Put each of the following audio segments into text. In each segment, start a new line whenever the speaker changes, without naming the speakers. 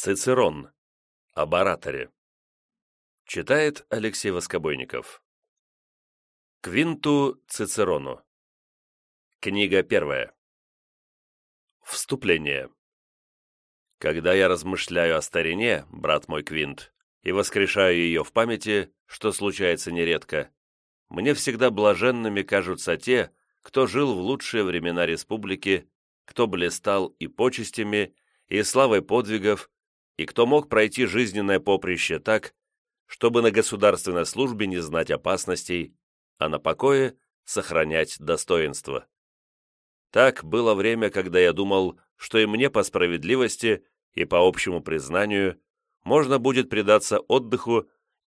Цицерон. Об ораторе. Читает Алексей Воскобойников. Квинту Цицерону. Книга первая. Вступление. Когда я размышляю о старине, брат мой Квинт, и воскрешаю ее в памяти, что случается нередко, мне всегда блаженными кажутся те, кто жил в лучшие времена республики, кто блистал и почестями, и славой подвигов, и кто мог пройти жизненное поприще так, чтобы на государственной службе не знать опасностей, а на покое сохранять достоинство. Так было время, когда я думал, что и мне по справедливости и по общему признанию можно будет предаться отдыху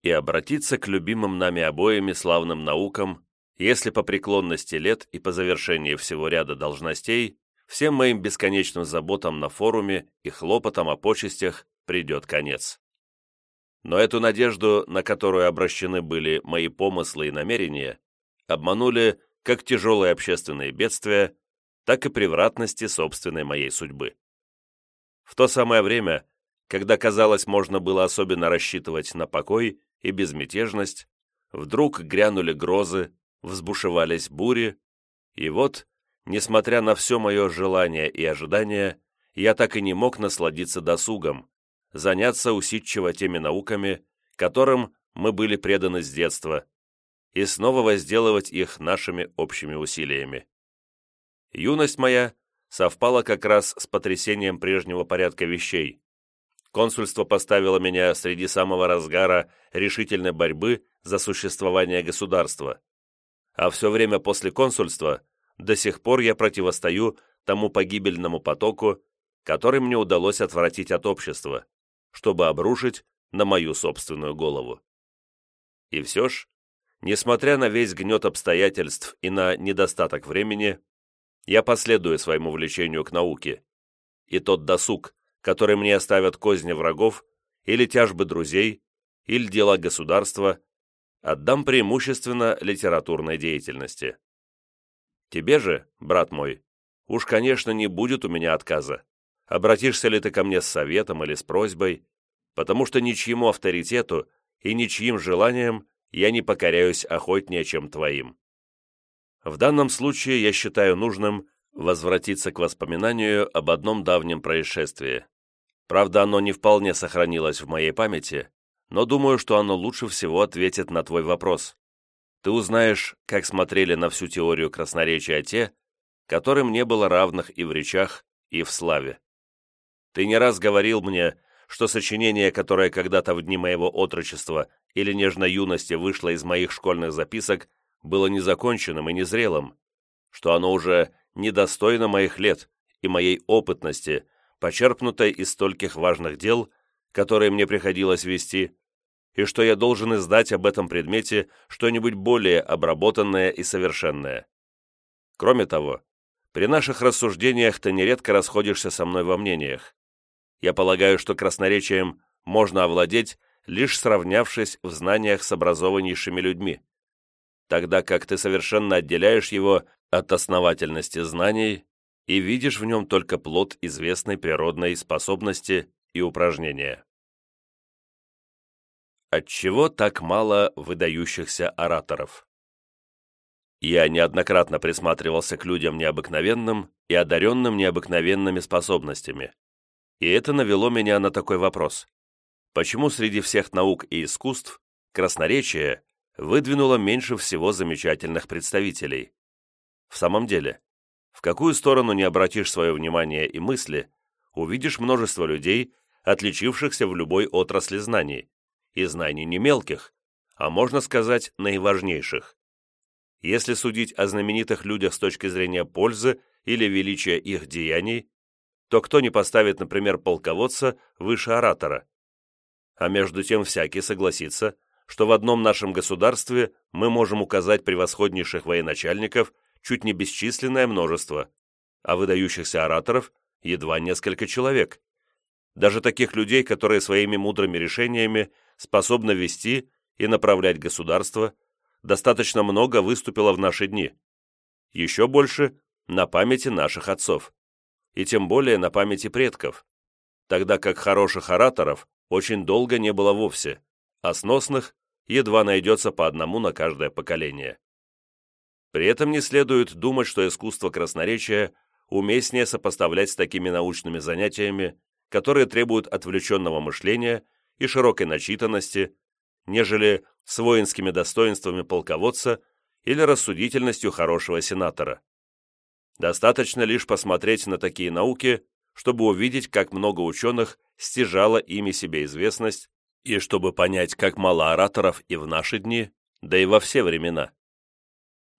и обратиться к любимым нами обоими славным наукам, если по преклонности лет и по завершении всего ряда должностей всем моим бесконечным заботам на форуме и хлопотам о почестях придет конец. Но эту надежду, на которую обращены были мои помыслы и намерения, обманули как тяжелые общественные бедствия, так и превратности собственной моей судьбы. В то самое время, когда, казалось, можно было особенно рассчитывать на покой и безмятежность, вдруг грянули грозы, взбушевались бури, и вот, несмотря на все мое желание и ожидание, я так и не мог насладиться досугом, заняться усидчиво теми науками, которым мы были преданы с детства, и снова возделывать их нашими общими усилиями. Юность моя совпала как раз с потрясением прежнего порядка вещей. Консульство поставило меня среди самого разгара решительной борьбы за существование государства. А все время после консульства до сих пор я противостою тому погибельному потоку, который мне удалось отвратить от общества чтобы обрушить на мою собственную голову. И все ж, несмотря на весь гнет обстоятельств и на недостаток времени, я последую своему влечению к науке, и тот досуг, который мне оставят козни врагов, или тяжбы друзей, или дела государства, отдам преимущественно литературной деятельности. Тебе же, брат мой, уж, конечно, не будет у меня отказа обратишься ли ты ко мне с советом или с просьбой, потому что ничьему авторитету и ничьим желаниям я не покоряюсь охотнее, чем твоим. В данном случае я считаю нужным возвратиться к воспоминанию об одном давнем происшествии. Правда, оно не вполне сохранилось в моей памяти, но думаю, что оно лучше всего ответит на твой вопрос. Ты узнаешь, как смотрели на всю теорию красноречия те, которым не было равных и в речах, и в славе. Ты не раз говорил мне, что сочинение, которое когда-то в дни моего отрочества или нежной юности вышло из моих школьных записок, было незаконченным и незрелым, что оно уже недостойно моих лет и моей опытности, почерпнутой из стольких важных дел, которые мне приходилось вести, и что я должен издать об этом предмете что-нибудь более обработанное и совершенное. Кроме того, при наших рассуждениях ты нередко расходишься со мной во мнениях. Я полагаю, что красноречием можно овладеть, лишь сравнявшись в знаниях с образованнейшими людьми, тогда как ты совершенно отделяешь его от основательности знаний и видишь в нем только плод известной природной способности и упражнения. Отчего так мало выдающихся ораторов? Я неоднократно присматривался к людям необыкновенным и одаренным необыкновенными способностями. И это навело меня на такой вопрос. Почему среди всех наук и искусств красноречие выдвинуло меньше всего замечательных представителей? В самом деле, в какую сторону не обратишь свое внимание и мысли, увидишь множество людей, отличившихся в любой отрасли знаний, и знаний не мелких, а можно сказать, наиважнейших. Если судить о знаменитых людях с точки зрения пользы или величия их деяний, то кто не поставит, например, полководца выше оратора? А между тем всякий согласится, что в одном нашем государстве мы можем указать превосходнейших военачальников чуть не бесчисленное множество, а выдающихся ораторов едва несколько человек. Даже таких людей, которые своими мудрыми решениями способны вести и направлять государство, достаточно много выступило в наши дни. Еще больше на памяти наших отцов и тем более на памяти предков. тогда как хороших ораторов очень долго не было вовсе, а сносных едва найдется по одному на каждое поколение. При этом не следует думать, что искусство красноречия уместнее сопоставлять с такими научными занятиями, которые требуют отвлеченного мышления и широкой начитанности, нежели с воинскими достоинствами полководца или рассудительностью хорошего сенатора. Достаточно лишь посмотреть на такие науки, чтобы увидеть, как много ученых стяжало ими себе известность, и чтобы понять, как мало ораторов и в наши дни, да и во все времена.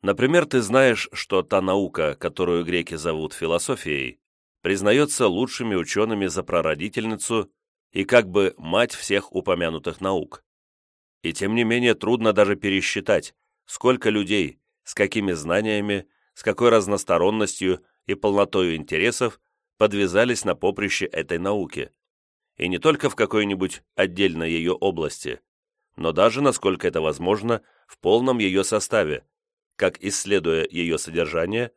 Например, ты знаешь, что та наука, которую греки зовут философией, признается лучшими учеными за прародительницу и как бы мать всех упомянутых наук. И тем не менее трудно даже пересчитать, сколько людей, с какими знаниями, с какой разносторонностью и полнотой интересов подвязались на поприще этой науки. И не только в какой-нибудь отдельной ее области, но даже, насколько это возможно, в полном ее составе, как исследуя ее содержание,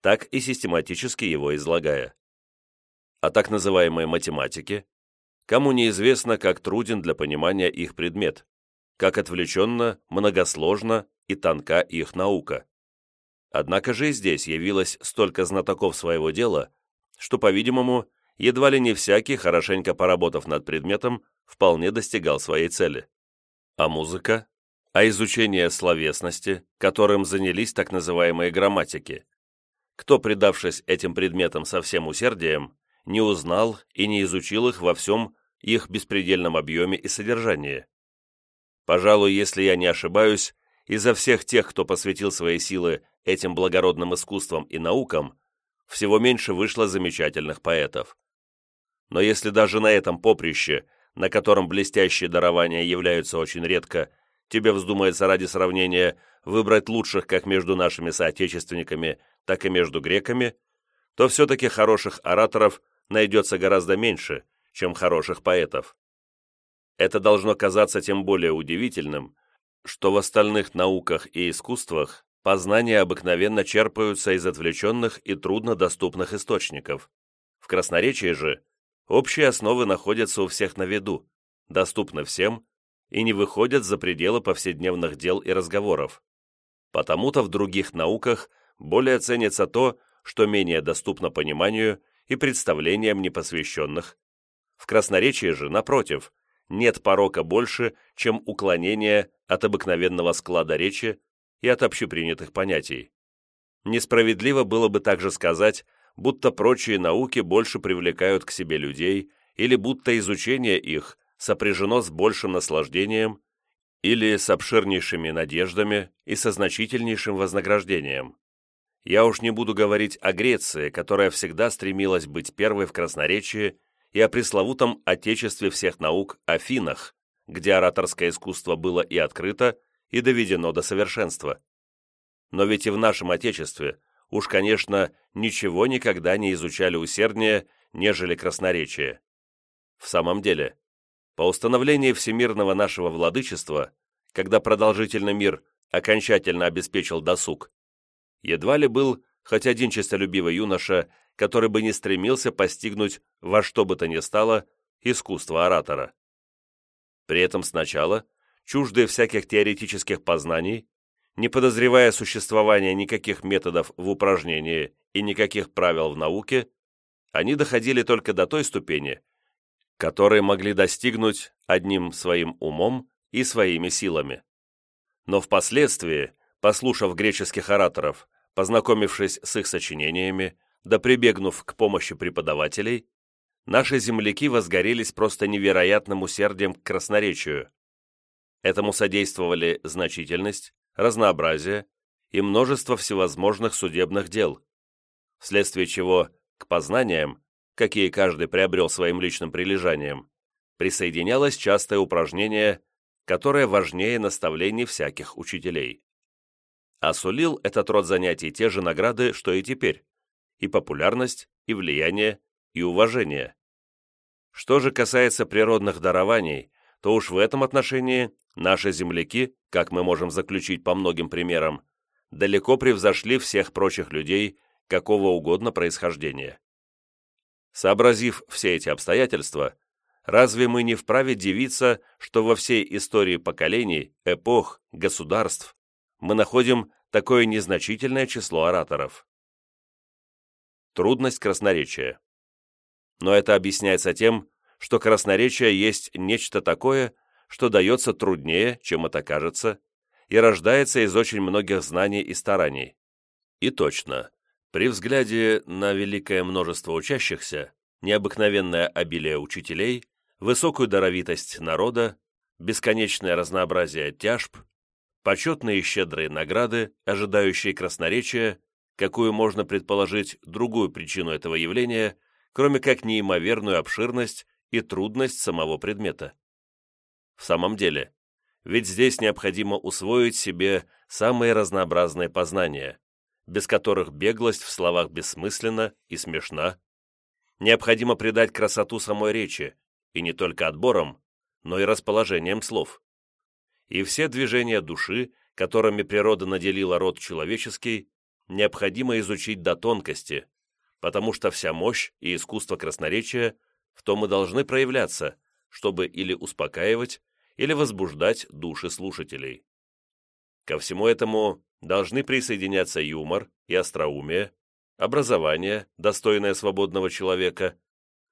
так и систематически его излагая. А так называемые математики, кому неизвестно, как труден для понимания их предмет, как отвлеченно, многосложно и тонка их наука. Однако же и здесь явилось столько знатоков своего дела, что, по-видимому, едва ли не всякий, хорошенько поработав над предметом, вполне достигал своей цели. А музыка? а изучение словесности, которым занялись так называемые грамматики. Кто, предавшись этим предметам со всем усердием, не узнал и не изучил их во всем их беспредельном объеме и содержании. Пожалуй, если я не ошибаюсь, изо всех тех, кто посвятил свои силы этим благородным искусствам и наукам, всего меньше вышло замечательных поэтов. Но если даже на этом поприще, на котором блестящие дарования являются очень редко, тебе вздумается ради сравнения выбрать лучших как между нашими соотечественниками, так и между греками, то все-таки хороших ораторов найдется гораздо меньше, чем хороших поэтов. Это должно казаться тем более удивительным, что в остальных науках и искусствах познания обыкновенно черпаются из отвлеченных и труднодоступных источников. В красноречии же общие основы находятся у всех на виду, доступны всем и не выходят за пределы повседневных дел и разговоров. Потому-то в других науках более ценится то, что менее доступно пониманию и представлениям непосвященных. В красноречии же, напротив, нет порока больше, чем уклонение от обыкновенного склада речи и от общепринятых понятий. Несправедливо было бы также сказать, будто прочие науки больше привлекают к себе людей или будто изучение их сопряжено с большим наслаждением или с обширнейшими надеждами и со значительнейшим вознаграждением. Я уж не буду говорить о Греции, которая всегда стремилась быть первой в красноречии, и о пресловутом отечестве всех наук Афинах, где ораторское искусство было и открыто, и доведено до совершенства. Но ведь и в нашем отечестве уж, конечно, ничего никогда не изучали усерднее, нежели красноречие. В самом деле, по установлении всемирного нашего владычества, когда продолжительный мир окончательно обеспечил досуг, едва ли был хоть один честолюбивый юноша, который бы не стремился постигнуть во что бы то ни стало искусство оратора. При этом сначала, чуждые всяких теоретических познаний, не подозревая существования никаких методов в упражнении и никаких правил в науке, они доходили только до той ступени, которые могли достигнуть одним своим умом и своими силами. Но впоследствии, послушав греческих ораторов, познакомившись с их сочинениями, да прибегнув к помощи преподавателей, наши земляки возгорелись просто невероятным усердием к красноречию. Этому содействовали значительность, разнообразие и множество всевозможных судебных дел, вследствие чего к познаниям какие каждый приобрел своим личным прилежанием, присоединялось частое упражнение, которое важнее наставлений всяких учителей. Осулил этот род занятий те же награды, что и теперь, и популярность, и влияние, и уважение. Что же касается природных дарований, то уж в этом отношении наши земляки, как мы можем заключить по многим примерам, далеко превзошли всех прочих людей какого угодно происхождения. Сообразив все эти обстоятельства, разве мы не вправе дивиться, что во всей истории поколений, эпох, государств мы находим такое незначительное число ораторов? Трудность красноречия. Но это объясняется тем, что красноречие есть нечто такое, что дается труднее, чем это кажется, и рождается из очень многих знаний и стараний. И точно, при взгляде на великое множество учащихся, необыкновенное обилие учителей, высокую даровитость народа, бесконечное разнообразие тяжб, почетные и щедрые награды, ожидающие красноречия, какую можно предположить другую причину этого явления, кроме как неимоверную обширность и трудность самого предмета. В самом деле, ведь здесь необходимо усвоить себе самые разнообразные познания, без которых беглость в словах бессмысленна и смешна. Необходимо придать красоту самой речи, и не только отбором, но и расположением слов. И все движения души, которыми природа наделила род человеческий, необходимо изучить до тонкости, потому что вся мощь и искусство красноречия в том и должны проявляться, чтобы или успокаивать, или возбуждать души слушателей. Ко всему этому должны присоединяться юмор и остроумие, образование, достойное свободного человека,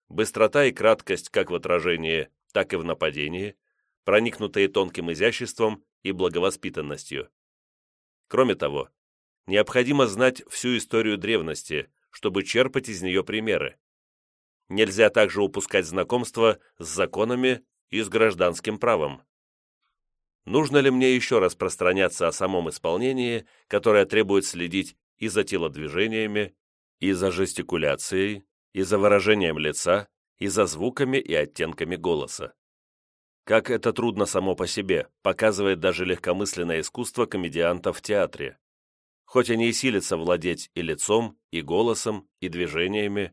быстрота и краткость как в отражении, так и в нападении, проникнутые тонким изяществом и благовоспитанностью. Кроме того, необходимо знать всю историю древности, чтобы черпать из нее примеры. Нельзя также упускать знакомство с законами и с гражданским правом. Нужно ли мне еще распространяться о самом исполнении, которое требует следить и за телодвижениями, и за жестикуляцией, и за выражением лица, и за звуками и оттенками голоса? Как это трудно само по себе, показывает даже легкомысленное искусство комедиантов в театре. Хоть они и силятся владеть и лицом, и голосом, и движениями,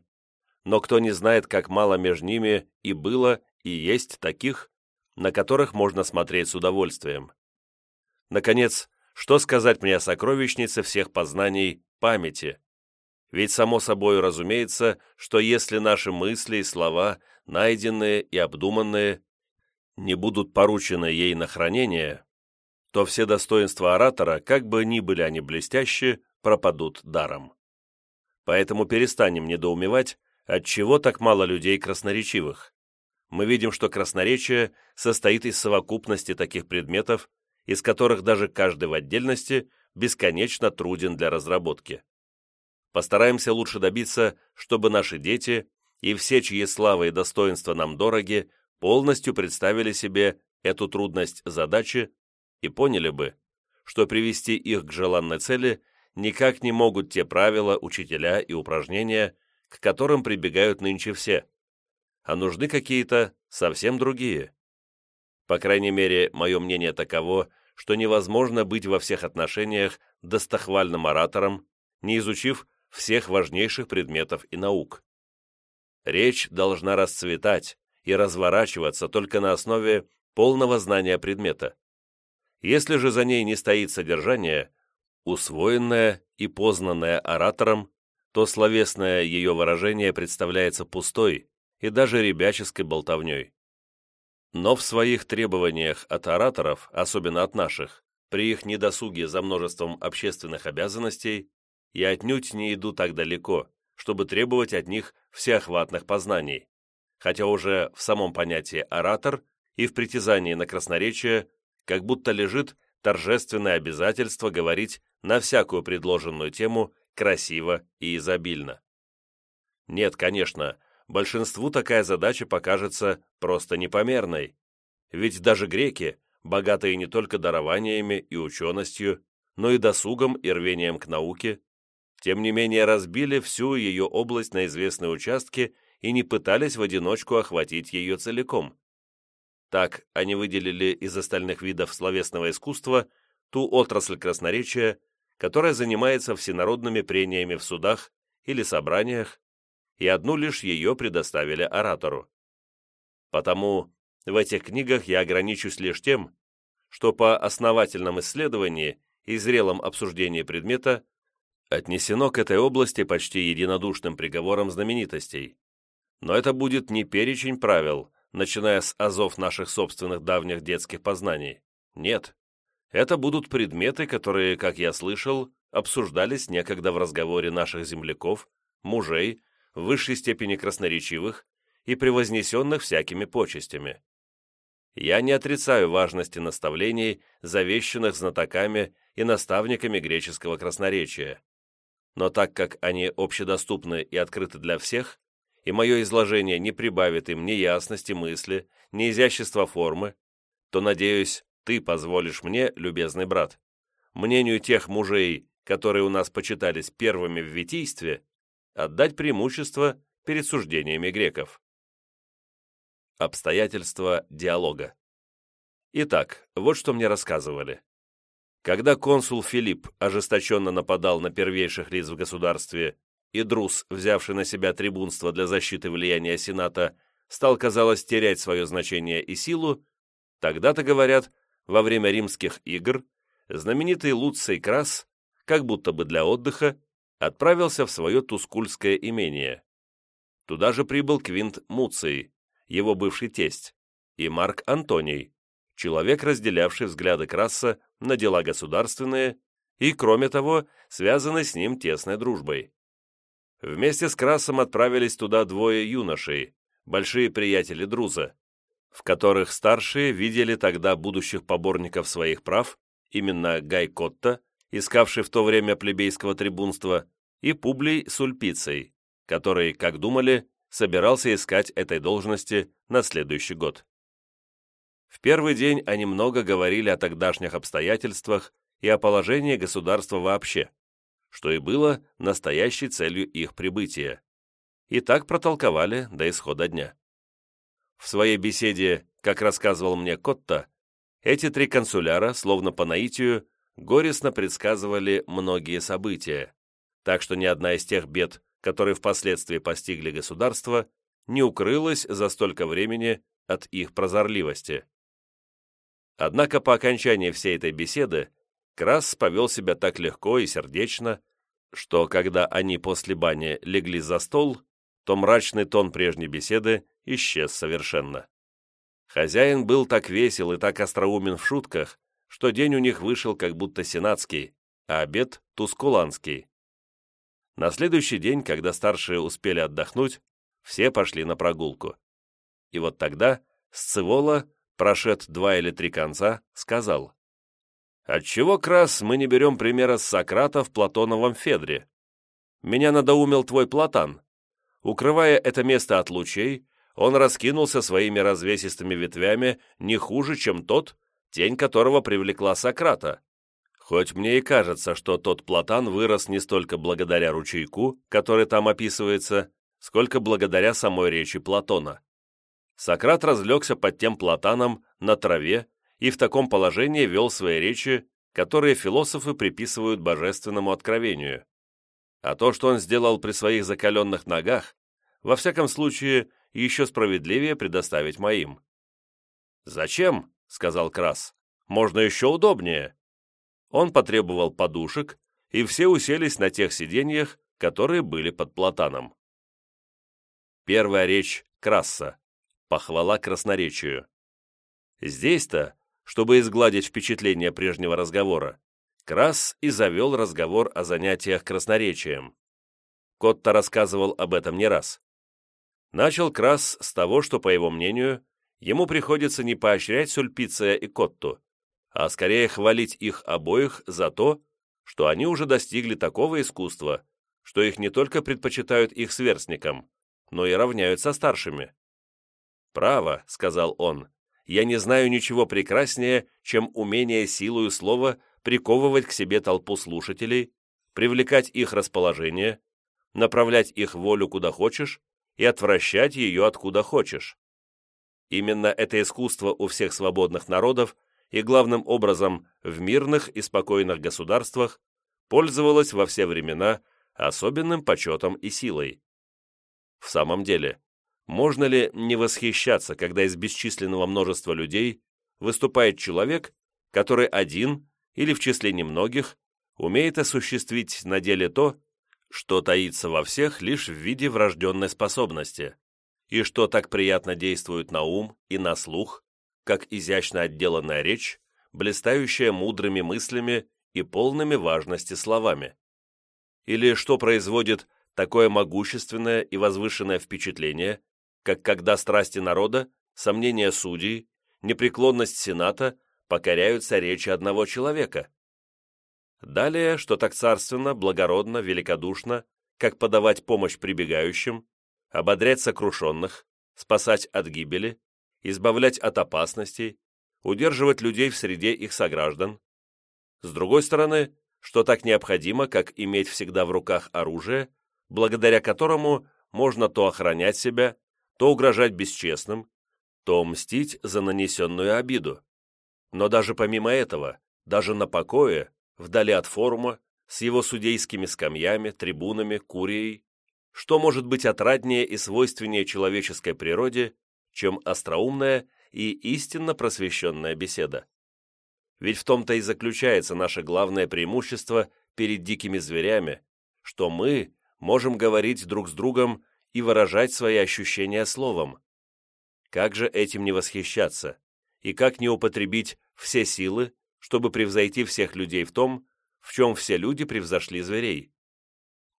но кто не знает, как мало между ними и было, и есть таких, на которых можно смотреть с удовольствием. Наконец, что сказать мне о сокровищнице всех познаний памяти? Ведь само собой разумеется, что если наши мысли и слова, найденные и обдуманные, не будут поручены ей на хранение, то все достоинства оратора, как бы ни были они блестящие, пропадут даром. Поэтому перестанем недоумевать, отчего так мало людей красноречивых мы видим, что красноречие состоит из совокупности таких предметов, из которых даже каждый в отдельности бесконечно труден для разработки. Постараемся лучше добиться, чтобы наши дети и все, чьи слава и достоинства нам дороги, полностью представили себе эту трудность задачи и поняли бы, что привести их к желанной цели никак не могут те правила, учителя и упражнения, к которым прибегают нынче все – а нужны какие-то совсем другие. По крайней мере, мое мнение таково, что невозможно быть во всех отношениях достохвальным оратором, не изучив всех важнейших предметов и наук. Речь должна расцветать и разворачиваться только на основе полного знания предмета. Если же за ней не стоит содержание, усвоенное и познанное оратором, то словесное ее выражение представляется пустой, и даже ребяческой болтовней. Но в своих требованиях от ораторов, особенно от наших, при их недосуге за множеством общественных обязанностей, я отнюдь не иду так далеко, чтобы требовать от них всеохватных познаний, хотя уже в самом понятии «оратор» и в притязании на красноречие как будто лежит торжественное обязательство говорить на всякую предложенную тему красиво и изобильно. Нет, конечно, большинству такая задача покажется просто непомерной. Ведь даже греки, богатые не только дарованиями и ученостью, но и досугом и рвением к науке, тем не менее разбили всю ее область на известные участки и не пытались в одиночку охватить ее целиком. Так они выделили из остальных видов словесного искусства ту отрасль красноречия, которая занимается всенародными прениями в судах или собраниях, и одну лишь ее предоставили оратору. Потому в этих книгах я ограничусь лишь тем, что по основательном исследовании и зрелом обсуждении предмета отнесено к этой области почти единодушным приговором знаменитостей. Но это будет не перечень правил, начиная с азов наших собственных давних детских познаний. Нет. Это будут предметы, которые, как я слышал, обсуждались некогда в разговоре наших земляков, мужей, в высшей степени красноречивых и превознесенных всякими почестями. Я не отрицаю важности наставлений, завещанных знатоками и наставниками греческого красноречия. Но так как они общедоступны и открыты для всех, и мое изложение не прибавит им ни ясности мысли, ни изящества формы, то, надеюсь, ты позволишь мне, любезный брат, мнению тех мужей, которые у нас почитались первыми в витийстве, отдать преимущество перед суждениями греков. Обстоятельства диалога. Итак, вот что мне рассказывали. Когда консул Филипп ожесточенно нападал на первейших лиц в государстве, и Друс, взявший на себя трибунство для защиты влияния Сената, стал, казалось, терять свое значение и силу, тогда-то, говорят, во время римских игр знаменитый Луций Крас, как будто бы для отдыха, отправился в свое тускульское имение. Туда же прибыл Квинт Муций, его бывший тесть, и Марк Антоний, человек, разделявший взгляды Краса на дела государственные и, кроме того, связанный с ним тесной дружбой. Вместе с Красом отправились туда двое юношей, большие приятели Друза, в которых старшие видели тогда будущих поборников своих прав, именно Гай Котта, искавший в то время плебейского трибунства, и Публий Сульпицей, который, как думали, собирался искать этой должности на следующий год. В первый день они много говорили о тогдашних обстоятельствах и о положении государства вообще, что и было настоящей целью их прибытия. И так протолковали до исхода дня. В своей беседе, как рассказывал мне Котта, эти три консуляра, словно по наитию, горестно предсказывали многие события, так что ни одна из тех бед, которые впоследствии постигли государство, не укрылась за столько времени от их прозорливости. Однако по окончании всей этой беседы Крас повел себя так легко и сердечно, что, когда они после бани легли за стол, то мрачный тон прежней беседы исчез совершенно. Хозяин был так весел и так остроумен в шутках, что день у них вышел как будто сенатский, а обед — тускуланский. На следующий день, когда старшие успели отдохнуть, все пошли на прогулку. И вот тогда Сцевола, прошед два или три конца, сказал, «Отчего, Крас, мы не берем примера с Сократа в Платоновом Федре? Меня надоумил твой Платан. Укрывая это место от лучей, он раскинулся своими развесистыми ветвями не хуже, чем тот, тень которого привлекла Сократа. Хоть мне и кажется, что тот платан вырос не столько благодаря ручейку, который там описывается, сколько благодаря самой речи Платона. Сократ разлегся под тем платаном на траве и в таком положении вел свои речи, которые философы приписывают божественному откровению. А то, что он сделал при своих закаленных ногах, во всяком случае, еще справедливее предоставить моим. «Зачем?» — сказал Крас. «Можно еще удобнее. Он потребовал подушек, и все уселись на тех сиденьях, которые были под платаном. Первая речь Красса. Похвала красноречию. Здесь-то, чтобы изгладить впечатление прежнего разговора, Крас и завел разговор о занятиях красноречием. Котто рассказывал об этом не раз. Начал Крас с того, что, по его мнению, ему приходится не поощрять Сульпиция и Котту, а скорее хвалить их обоих за то, что они уже достигли такого искусства, что их не только предпочитают их сверстникам, но и равняют со старшими. «Право», — сказал он, — «я не знаю ничего прекраснее, чем умение силою слова приковывать к себе толпу слушателей, привлекать их расположение, направлять их волю куда хочешь и отвращать ее откуда хочешь. Именно это искусство у всех свободных народов и главным образом в мирных и спокойных государствах пользовалась во все времена особенным почетом и силой. В самом деле, можно ли не восхищаться, когда из бесчисленного множества людей выступает человек, который один или в числе немногих умеет осуществить на деле то, что таится во всех лишь в виде врожденной способности, и что так приятно действует на ум и на слух, как изящно отделанная речь, блистающая мудрыми мыслями и полными важности словами. Или что производит такое могущественное и возвышенное впечатление, как когда страсти народа, сомнения судей, непреклонность Сената покоряются речи одного человека. Далее, что так царственно, благородно, великодушно, как подавать помощь прибегающим, ободрять сокрушенных, спасать от гибели, избавлять от опасностей, удерживать людей в среде их сограждан. С другой стороны, что так необходимо, как иметь всегда в руках оружие, благодаря которому можно то охранять себя, то угрожать бесчестным, то мстить за нанесенную обиду. Но даже помимо этого, даже на покое, вдали от форума, с его судейскими скамьями, трибунами, курией, что может быть отраднее и свойственнее человеческой природе, чем остроумная и истинно просвещенная беседа. Ведь в том-то и заключается наше главное преимущество перед дикими зверями, что мы можем говорить друг с другом и выражать свои ощущения словом. Как же этим не восхищаться, и как не употребить все силы, чтобы превзойти всех людей в том, в чем все люди превзошли зверей?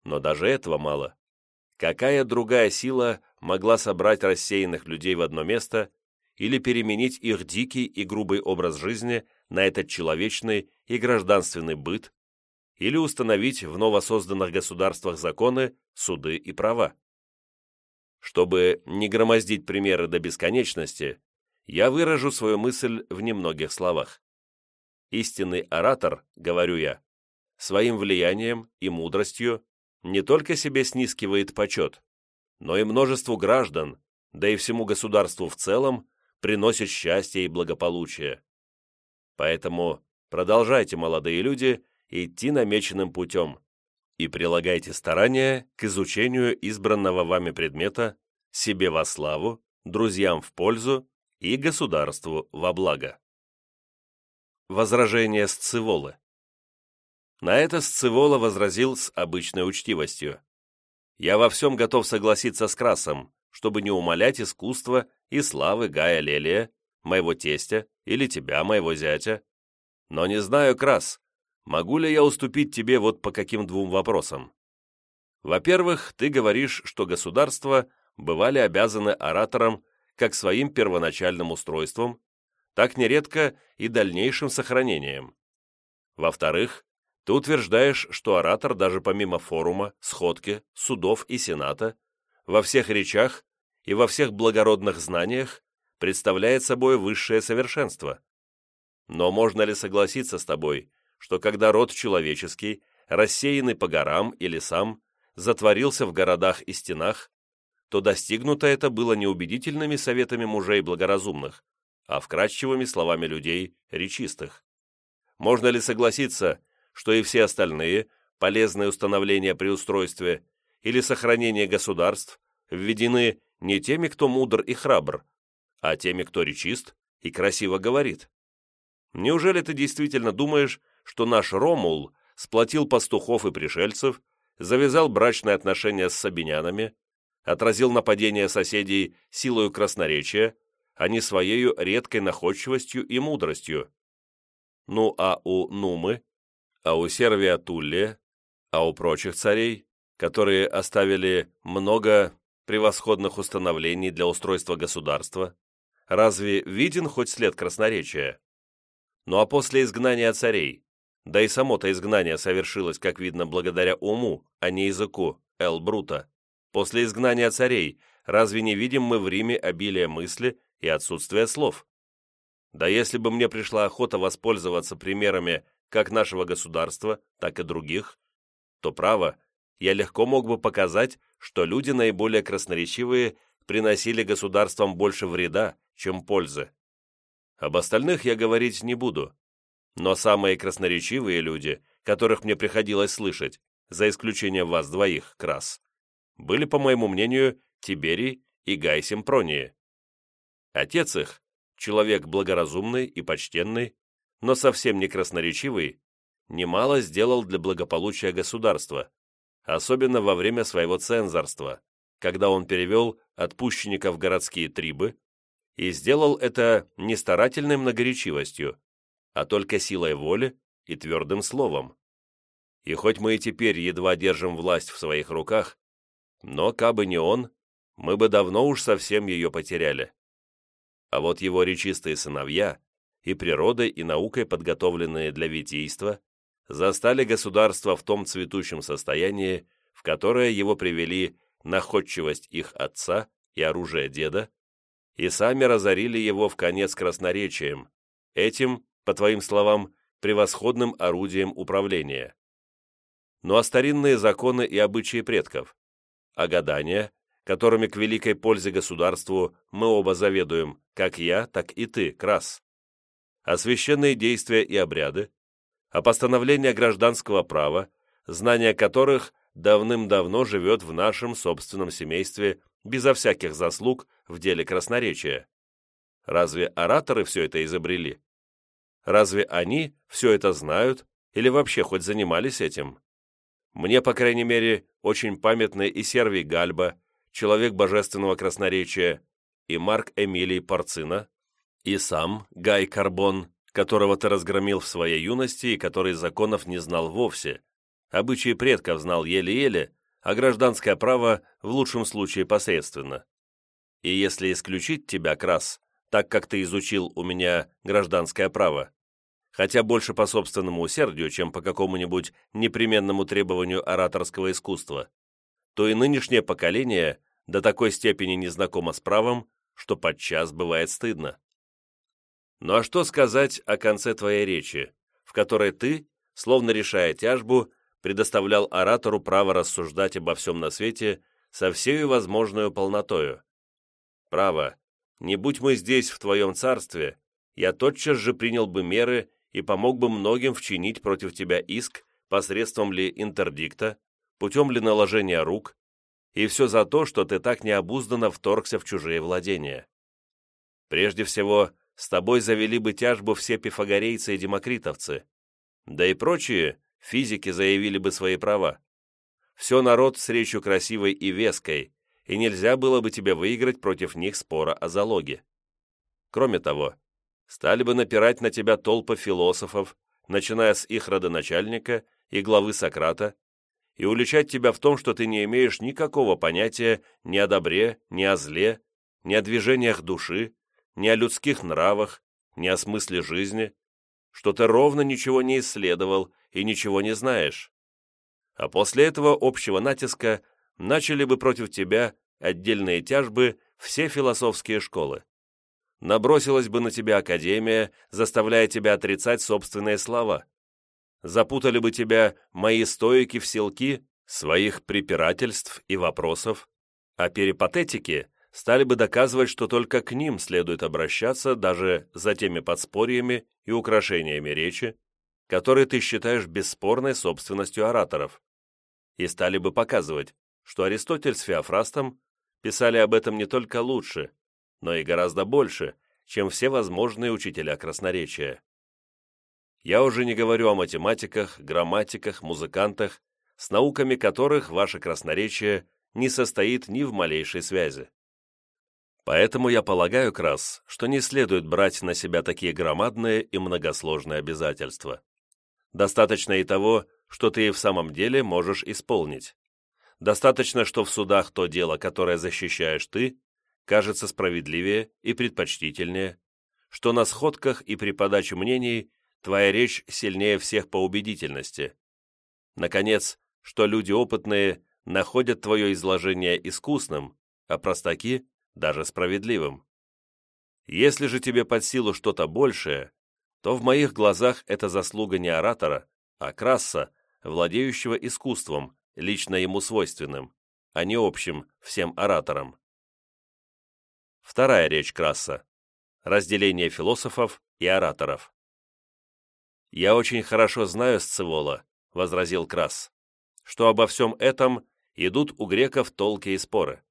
Но даже этого мало. Какая другая сила могла собрать рассеянных людей в одно место или переменить их дикий и грубый образ жизни на этот человечный и гражданственный быт, или установить в новосозданных государствах законы, суды и права. Чтобы не громоздить примеры до бесконечности, я выражу свою мысль в немногих словах. Истинный оратор, говорю я, своим влиянием и мудростью не только себе снискивает почет, но и множеству граждан, да и всему государству в целом, приносит счастье и благополучие. Поэтому продолжайте, молодые люди, идти намеченным путем и прилагайте старания к изучению избранного вами предмета себе во славу, друзьям в пользу и государству во благо. Возражение Сцеволы На это Сцевола возразил с обычной учтивостью. «Я во всем готов согласиться с Красом, чтобы не умалять искусства и славы Гая Лелия, моего тестя или тебя, моего зятя. Но не знаю, Крас, могу ли я уступить тебе вот по каким двум вопросам. Во-первых, ты говоришь, что государства бывали обязаны ораторам как своим первоначальным устройством, так нередко и дальнейшим сохранением. Во-вторых, ты утверждаешь, что оратор даже помимо форума, сходки, судов и сената, во всех речах и во всех благородных знаниях представляет собой высшее совершенство. Но можно ли согласиться с тобой, что когда род человеческий, рассеянный по горам и лесам, затворился в городах и стенах, то достигнуто это было не убедительными советами мужей благоразумных, а вкрадчивыми словами людей речистых. Можно ли согласиться, что и все остальные полезные установления при устройстве или сохранении государств введены не теми, кто мудр и храбр, а теми, кто речист и красиво говорит? Неужели ты действительно думаешь, что наш Ромул сплотил пастухов и пришельцев, завязал брачные отношения с сабинянами, отразил нападение соседей силою красноречия, а не своею редкой находчивостью и мудростью. Ну а у Нумы, а у Сервия Туллия, а у прочих царей, которые оставили много превосходных установлений для устройства государства, разве виден хоть след красноречия? Ну а после изгнания царей, да и само-то изгнание совершилось, как видно, благодаря уму, а не языку, Эл Брута, После изгнания царей, разве не видим мы в Риме обилие мысли и отсутствие слов? Да если бы мне пришла охота воспользоваться примерами как нашего государства, так и других, то, право, я легко мог бы показать, что люди наиболее красноречивые приносили государствам больше вреда, чем пользы. Об остальных я говорить не буду, но самые красноречивые люди, которых мне приходилось слышать, за исключением вас двоих, Крас, были, по моему мнению, Тиберий и Гай Симпронии. Отец их, человек благоразумный и почтенный, но совсем не красноречивый, немало сделал для благополучия государства, особенно во время своего цензорства, когда он перевел отпущенников городские трибы, и сделал это не старательной многоречивостью, а только силой воли и твердым словом. И хоть мы и теперь едва держим власть в своих руках, но, кабы не он, мы бы давно уж совсем ее потеряли. А вот его речистые сыновья, и природой, и наукой подготовленные для витийства, застали государство в том цветущем состоянии, в которое его привели находчивость их отца и оружие деда, и сами разорили его в конец красноречием, этим, по твоим словам, превосходным орудием управления. Ну а старинные законы и обычаи предков, а гадания, которыми к великой пользе государству мы оба заведуем, как я, так и ты, Крас, а священные действия и обряды, а постановления гражданского права, знание которых давным-давно живет в нашем собственном семействе безо всяких заслуг в деле красноречия. Разве ораторы все это изобрели? Разве они все это знают или вообще хоть занимались этим? Мне, по крайней мере, очень памятны и Сервий Гальба, человек божественного красноречия, и Марк Эмилий Порцина, и сам Гай Карбон, которого ты разгромил в своей юности и который законов не знал вовсе, обычаи предков знал еле-еле, а гражданское право в лучшем случае посредственно. И если исключить тебя, Крас, так как ты изучил у меня гражданское право, хотя больше по собственному усердию, чем по какому-нибудь непременному требованию ораторского искусства, то и нынешнее поколение до такой степени не знакомо с правом, что подчас бывает стыдно. Ну а что сказать о конце твоей речи, в которой ты, словно решая тяжбу, предоставлял оратору право рассуждать обо всем на свете со всею возможную полнотою? Право, не будь мы здесь, в твоем царстве, я тотчас же принял бы меры и помог бы многим вчинить против тебя иск посредством ли интердикта, путем ли наложения рук, и все за то, что ты так необузданно вторгся в чужие владения. Прежде всего, с тобой завели бы тяжбу все пифагорейцы и демокритовцы, да и прочие физики заявили бы свои права. Все народ с речью красивой и веской, и нельзя было бы тебе выиграть против них спора о залоге. Кроме того, стали бы напирать на тебя толпы философов, начиная с их родоначальника и главы Сократа, и уличать тебя в том, что ты не имеешь никакого понятия ни о добре, ни о зле, ни о движениях души, ни о людских нравах, ни о смысле жизни, что ты ровно ничего не исследовал и ничего не знаешь. А после этого общего натиска начали бы против тебя отдельные тяжбы все философские школы. Набросилась бы на тебя академия, заставляя тебя отрицать собственные слова. Запутали бы тебя мои стоики в селки своих препирательств и вопросов, а перипатетики стали бы доказывать, что только к ним следует обращаться даже за теми подспорьями и украшениями речи, которые ты считаешь бесспорной собственностью ораторов, и стали бы показывать, что Аристотель с Феофрастом писали об этом не только лучше, но и гораздо больше, чем все возможные учителя красноречия. Я уже не говорю о математиках, грамматиках, музыкантах, с науками которых ваше красноречие не состоит ни в малейшей связи. Поэтому я полагаю, Крас, что не следует брать на себя такие громадные и многосложные обязательства. Достаточно и того, что ты и в самом деле можешь исполнить. Достаточно, что в судах то дело, которое защищаешь ты, кажется справедливее и предпочтительнее, что на сходках и при подаче мнений твоя речь сильнее всех по убедительности. Наконец, что люди опытные находят твое изложение искусным, а простаки даже справедливым. Если же тебе под силу что-то большее, то в моих глазах это заслуга не оратора, а краса, владеющего искусством, лично ему свойственным, а не общим всем ораторам. Вторая речь Краса. Разделение философов и ораторов. «Я очень хорошо знаю Сцевола», — возразил Крас, «что обо всем этом идут у греков толки и споры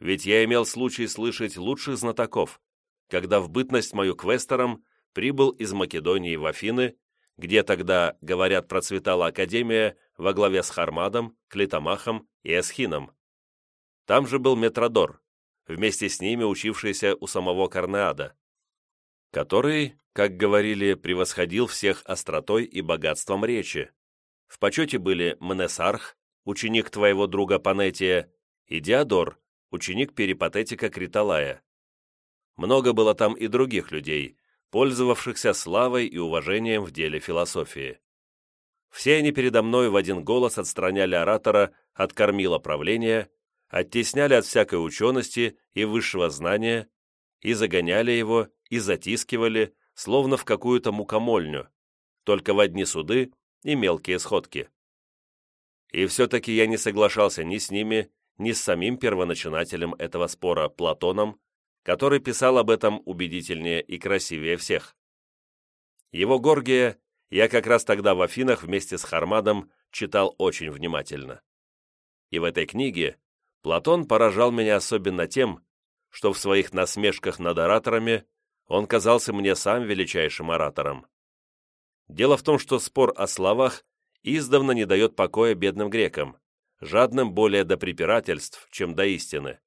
ведь я имел случай слышать лучших знатоков, когда в бытность мою квестором прибыл из Македонии в Афины, где тогда, говорят, процветала академия во главе с Хармадом, Клитомахом и Эсхином. Там же был Метродор, вместе с ними учившийся у самого Корнеада, который, как говорили, превосходил всех остротой и богатством речи. В почете были Мнесарх, ученик твоего друга Панетия, и Диодор, ученик перипатетика Криталая. Много было там и других людей, пользовавшихся славой и уважением в деле философии. Все они передо мной в один голос отстраняли оратора от кормила правления, оттесняли от всякой учености и высшего знания, и загоняли его, и затискивали, словно в какую-то мукомольню, только в одни суды и мелкие сходки. И все-таки я не соглашался ни с ними, ни с самим первоначинателем этого спора Платоном, который писал об этом убедительнее и красивее всех. Его Горгия я как раз тогда в Афинах вместе с Хармадом читал очень внимательно. И в этой книге Платон поражал меня особенно тем, что в своих насмешках над ораторами он казался мне сам величайшим оратором. Дело в том, что спор о словах издавна не дает покоя бедным грекам, жадным более до препирательств, чем до истины.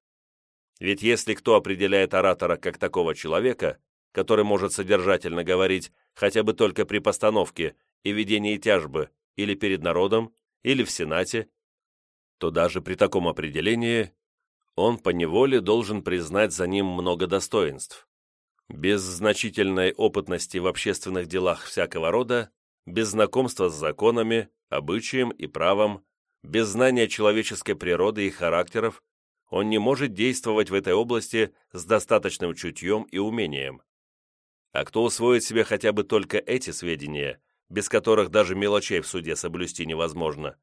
Ведь если кто определяет оратора как такого человека, который может содержательно говорить хотя бы только при постановке и ведении тяжбы или перед народом, или в Сенате, то даже при таком определении он поневоле должен признать за ним много достоинств. Без значительной опытности в общественных делах всякого рода, без знакомства с законами, обычаем и правом, без знания человеческой природы и характеров, он не может действовать в этой области с достаточным чутьем и умением. А кто усвоит себе хотя бы только эти сведения, без которых даже мелочей в суде соблюсти невозможно,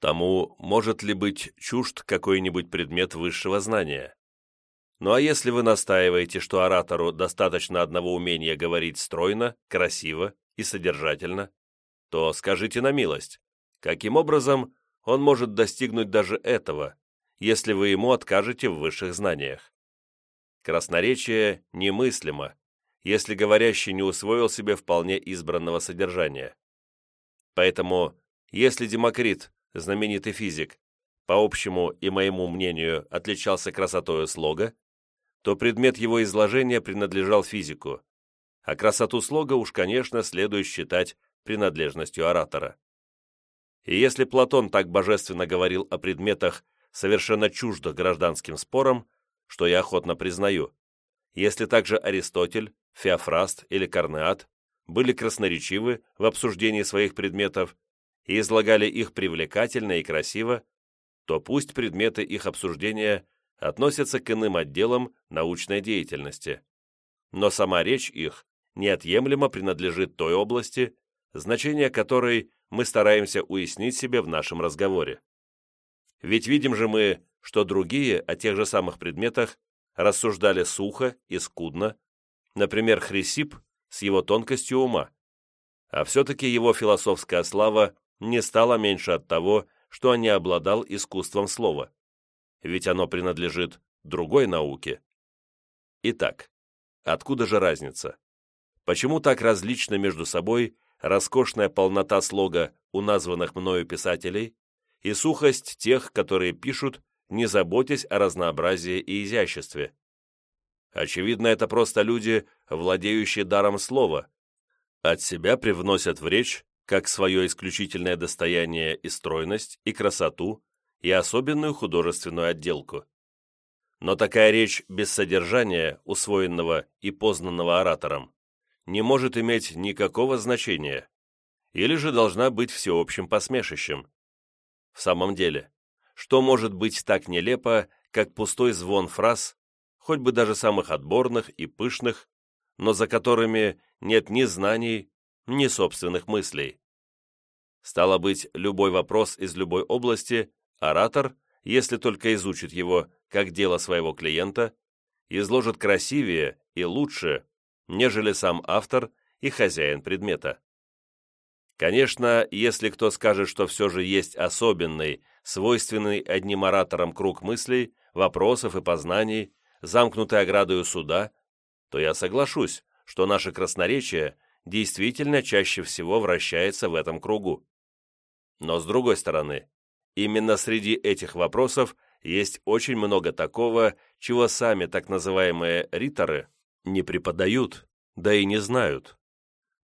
тому может ли быть чужд какой-нибудь предмет высшего знания? Ну а если вы настаиваете, что оратору достаточно одного умения говорить стройно, красиво и содержательно, то скажите на милость, каким образом он может достигнуть даже этого, если вы ему откажете в высших знаниях? Красноречие немыслимо, если говорящий не усвоил себе вполне избранного содержания. Поэтому, если Демокрит, знаменитый физик, по общему и моему мнению отличался красотою слога, то предмет его изложения принадлежал физику, а красоту слога уж, конечно, следует считать принадлежностью оратора. И если Платон так божественно говорил о предметах, совершенно чуждых гражданским спорам, что я охотно признаю, если также Аристотель, Феофраст или Корнеат были красноречивы в обсуждении своих предметов и излагали их привлекательно и красиво, то пусть предметы их обсуждения относятся к иным отделам научной деятельности. Но сама речь их неотъемлемо принадлежит той области, значение которой мы стараемся уяснить себе в нашем разговоре. Ведь видим же мы, что другие о тех же самых предметах рассуждали сухо и скудно, например, Хрисип с его тонкостью ума. А все-таки его философская слава не стала меньше от того, что он не обладал искусством слова ведь оно принадлежит другой науке. Итак, откуда же разница? Почему так различно между собой роскошная полнота слога у названных мною писателей и сухость тех, которые пишут, не заботясь о разнообразии и изяществе? Очевидно, это просто люди, владеющие даром слова. От себя привносят в речь как свое исключительное достояние и стройность, и красоту, и особенную художественную отделку. Но такая речь без содержания, усвоенного и познанного оратором, не может иметь никакого значения, или же должна быть всеобщим посмешищем. В самом деле, что может быть так нелепо, как пустой звон фраз, хоть бы даже самых отборных и пышных, но за которыми нет ни знаний, ни собственных мыслей. Стало быть, любой вопрос из любой области Оратор, если только изучит его как дело своего клиента, изложит красивее и лучше, нежели сам автор и хозяин предмета. Конечно, если кто скажет, что все же есть особенный, свойственный одним ораторам круг мыслей, вопросов и познаний, замкнутый оградою суда, то я соглашусь, что наше красноречие действительно чаще всего вращается в этом кругу. Но с другой стороны, Именно среди этих вопросов есть очень много такого, чего сами так называемые риторы не преподают, да и не знают.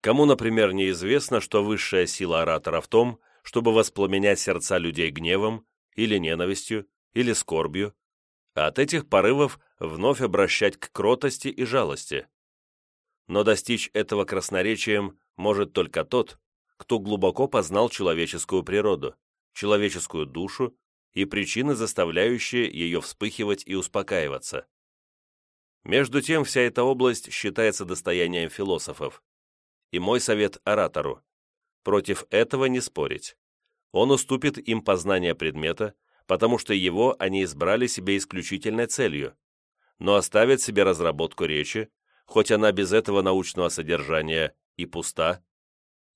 Кому, например, неизвестно, что высшая сила оратора в том, чтобы воспламенять сердца людей гневом или ненавистью, или скорбью, а от этих порывов вновь обращать к кротости и жалости. Но достичь этого красноречием может только тот, кто глубоко познал человеческую природу, человеческую душу и причины, заставляющие ее вспыхивать и успокаиваться. Между тем, вся эта область считается достоянием философов. И мой совет оратору – против этого не спорить. Он уступит им познание предмета, потому что его они избрали себе исключительной целью, но оставят себе разработку речи, хоть она без этого научного содержания и пуста,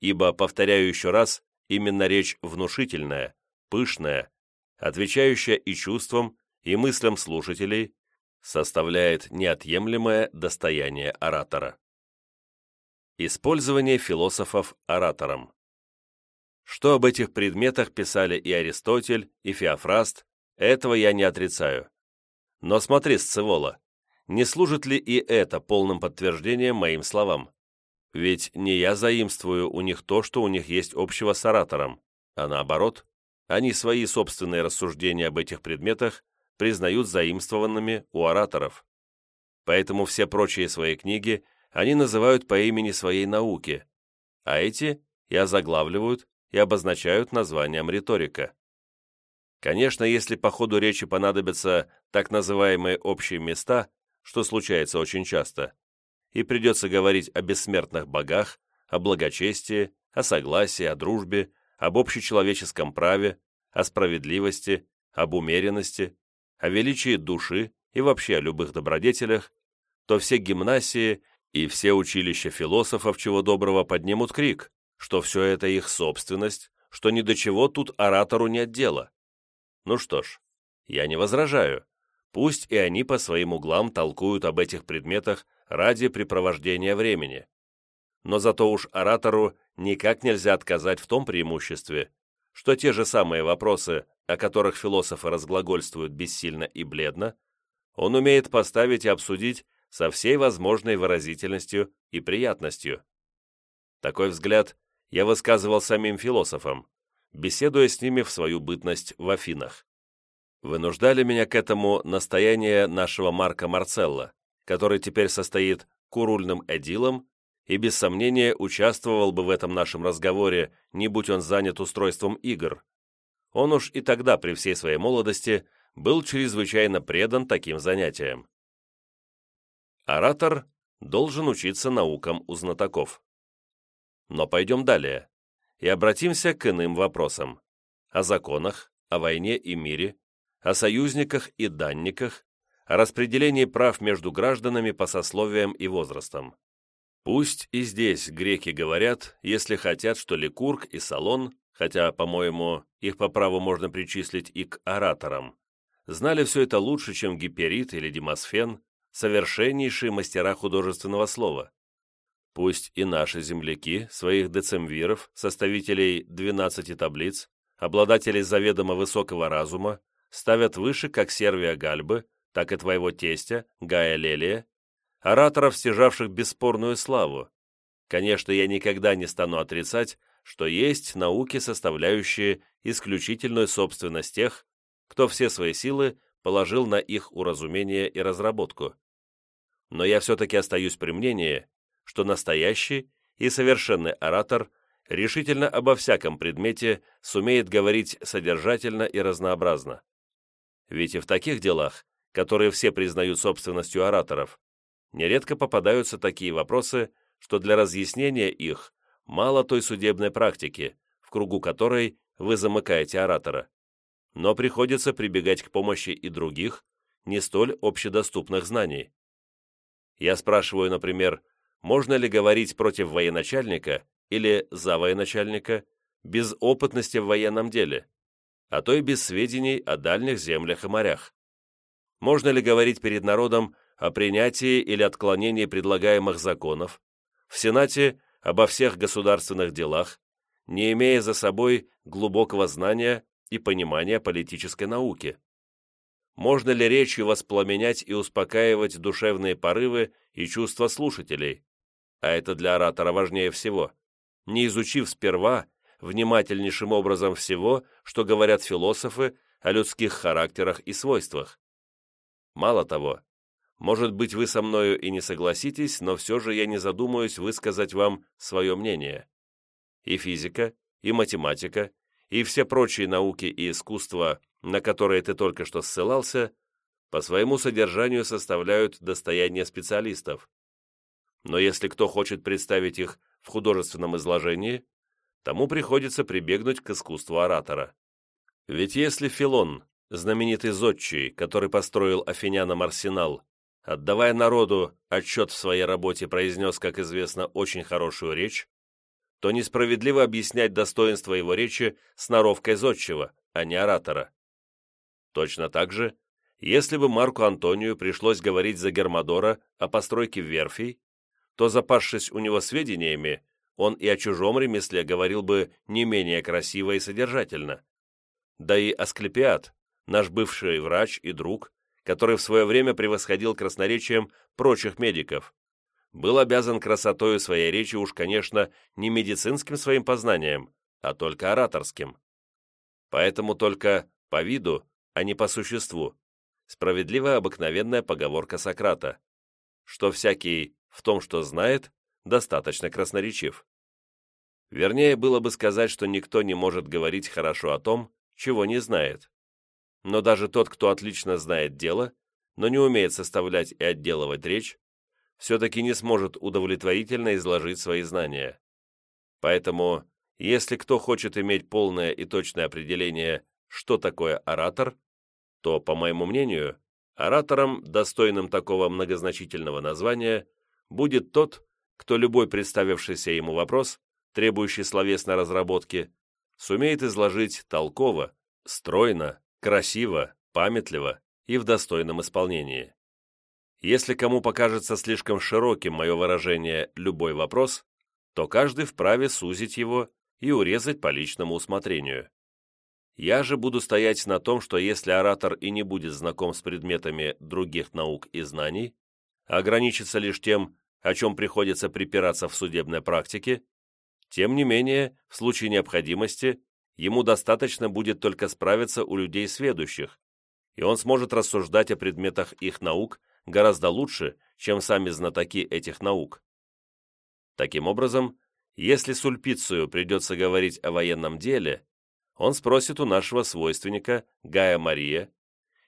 ибо, повторяю еще раз, именно речь внушительная, пышная, отвечающая и чувствам, и мыслям слушателей, составляет неотъемлемое достояние оратора. Использование философов оратором что об этих предметах писали и Аристотель, и Феофраст, этого я не отрицаю. Но смотри, Сцевола, не служит ли и это полным подтверждением моим словам? Ведь не я заимствую у них то, что у них есть общего с оратором, а наоборот, они свои собственные рассуждения об этих предметах признают заимствованными у ораторов. Поэтому все прочие свои книги они называют по имени своей науки, а эти и озаглавливают и обозначают названием риторика. Конечно, если по ходу речи понадобятся так называемые общие места, что случается очень часто, и придется говорить о бессмертных богах, о благочестии, о согласии, о дружбе, об общечеловеческом праве, о справедливости, об умеренности, о величии души и вообще о любых добродетелях, то все гимнасии и все училища философов чего доброго поднимут крик, что все это их собственность, что ни до чего тут оратору нет дела. Ну что ж, я не возражаю. Пусть и они по своим углам толкуют об этих предметах ради препровождения времени. Но зато уж оратору никак нельзя отказать в том преимуществе, что те же самые вопросы, о которых философы разглагольствуют бессильно и бледно, он умеет поставить и обсудить со всей возможной выразительностью и приятностью. Такой взгляд я высказывал самим философам, беседуя с ними в свою бытность в Афинах. Вынуждали меня к этому настояние нашего Марка Марцелла, который теперь состоит курульным эдилом и без сомнения участвовал бы в этом нашем разговоре, не будь он занят устройством игр. Он уж и тогда, при всей своей молодости, был чрезвычайно предан таким занятиям. Оратор должен учиться наукам у знатоков. Но пойдем далее и обратимся к иным вопросам. О законах, о войне и мире, о союзниках и данниках, о распределении прав между гражданами по сословиям и возрастам. Пусть и здесь греки говорят, если хотят, что Ликург и Салон, хотя, по-моему, их по праву можно причислить и к ораторам, знали все это лучше, чем Гиперит или Демосфен, совершеннейшие мастера художественного слова. Пусть и наши земляки, своих децемвиров, составителей 12 таблиц, обладателей заведомо высокого разума, ставят выше как Сервия Гальбы, так и твоего тестя, Гая Лелия, ораторов, стяжавших бесспорную славу. Конечно, я никогда не стану отрицать, что есть науки, составляющие исключительную собственность тех, кто все свои силы положил на их уразумение и разработку. Но я все-таки остаюсь при мнении, что настоящий и совершенный оратор решительно обо всяком предмете сумеет говорить содержательно и разнообразно. Ведь и в таких делах, которые все признают собственностью ораторов, нередко попадаются такие вопросы, что для разъяснения их мало той судебной практики, в кругу которой вы замыкаете оратора. Но приходится прибегать к помощи и других, не столь общедоступных знаний. Я спрашиваю, например, можно ли говорить против военачальника или за военачальника без опытности в военном деле, а то и без сведений о дальних землях и морях? Можно ли говорить перед народом о принятии или отклонении предлагаемых законов, в Сенате обо всех государственных делах, не имея за собой глубокого знания и понимания политической науки? можно ли речью воспламенять и успокаивать душевные порывы и чувства слушателей, а это для оратора важнее всего, не изучив сперва внимательнейшим образом всего, что говорят философы о людских характерах и свойствах. Мало того, может быть, вы со мною и не согласитесь, но все же я не задумаюсь высказать вам свое мнение. И физика, и математика, и все прочие науки и искусства, на которые ты только что ссылался, по своему содержанию составляют достояние специалистов. Но если кто хочет представить их в художественном изложении, тому приходится прибегнуть к искусству оратора. Ведь если Филон, знаменитый зодчий, который построил афинянам арсенал, отдавая народу отчет в своей работе, произнес, как известно, очень хорошую речь, то несправедливо объяснять достоинство его речи сноровкой зодчего, а не оратора. Точно так же, если бы Марку Антонию пришлось говорить за Гермодора о постройке верфей, то, запасшись у него сведениями, он и о чужом ремесле говорил бы не менее красиво и содержательно. Да и Асклепиад, наш бывший врач и друг, который в свое время превосходил красноречием прочих медиков, был обязан красотою своей речи уж, конечно, не медицинским своим познанием, а только ораторским. Поэтому только по виду, а не по существу, справедливая обыкновенная поговорка Сократа, что всякий в том, что знает, достаточно красноречив. Вернее, было бы сказать, что никто не может говорить хорошо о том, чего не знает. Но даже тот, кто отлично знает дело, но не умеет составлять и отделывать речь, все-таки не сможет удовлетворительно изложить свои знания. Поэтому, если кто хочет иметь полное и точное определение, что такое оратор, то, по моему мнению, оратором, достойным такого многозначительного названия, будет тот, кто любой представившийся ему вопрос, требующий словесной разработки, сумеет изложить толково, стройно, красиво, памятливо и в достойном исполнении. Если кому покажется слишком широким мое выражение «любой вопрос», то каждый вправе сузить его и урезать по личному усмотрению. Я же буду стоять на том, что если оратор и не будет знаком с предметами других наук и знаний, ограничится лишь тем, о чем приходится припираться в судебной практике, тем не менее, в случае необходимости, ему достаточно будет только справиться у людей сведущих, и он сможет рассуждать о предметах их наук гораздо лучше, чем сами знатоки этих наук. Таким образом, если Сульпицию придется говорить о военном деле, он спросит у нашего свойственника Гая Мария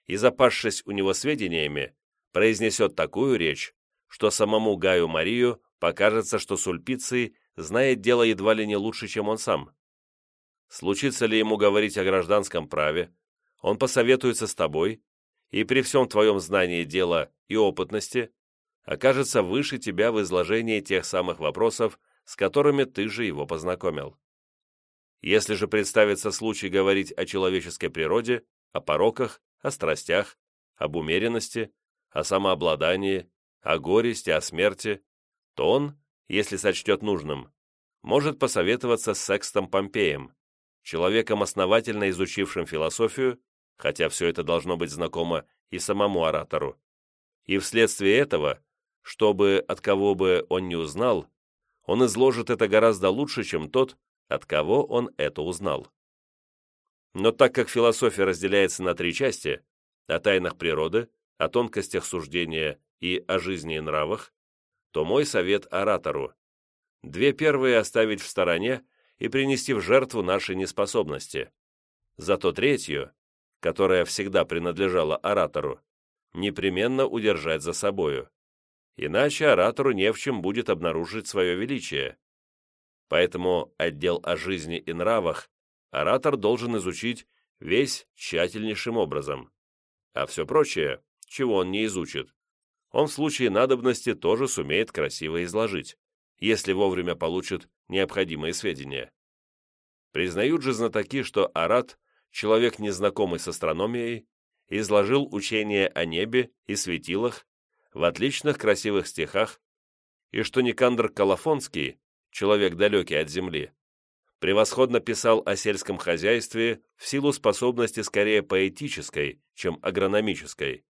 и, запасшись у него сведениями, произнесет такую речь, что самому Гаю Марию покажется, что Сульпиций знает дело едва ли не лучше, чем он сам. Случится ли ему говорить о гражданском праве, он посоветуется с тобой и при всем твоем знании дела и опытности окажется выше тебя в изложении тех самых вопросов, с которыми ты же его познакомил. Если же представится случай говорить о человеческой природе, о пороках, о страстях, об умеренности, о самообладании, о горести, о смерти, то он, если сочтет нужным, может посоветоваться с Секстом Помпеем, человеком, основательно изучившим философию, хотя все это должно быть знакомо и самому оратору. И вследствие этого, чтобы от кого бы он не узнал, он изложит это гораздо лучше, чем тот, от кого он это узнал. Но так как философия разделяется на три части – о тайнах природы, о тонкостях суждения и о жизни и нравах, то мой совет оратору – две первые оставить в стороне и принести в жертву нашей неспособности. Зато третью, которая всегда принадлежала оратору, непременно удержать за собою. Иначе оратору не в чем будет обнаружить свое величие. Поэтому отдел о жизни и нравах оратор должен изучить весь тщательнейшим образом. А все прочее, чего он не изучит, он в случае надобности тоже сумеет красиво изложить, если вовремя получит необходимые сведения. Признают же знатоки, что Арат, человек незнакомый с астрономией, изложил учение о небе и светилах в отличных красивых стихах, и что Никандр Калафонский человек далекий от земли, превосходно писал о сельском хозяйстве в силу способности скорее поэтической, чем агрономической.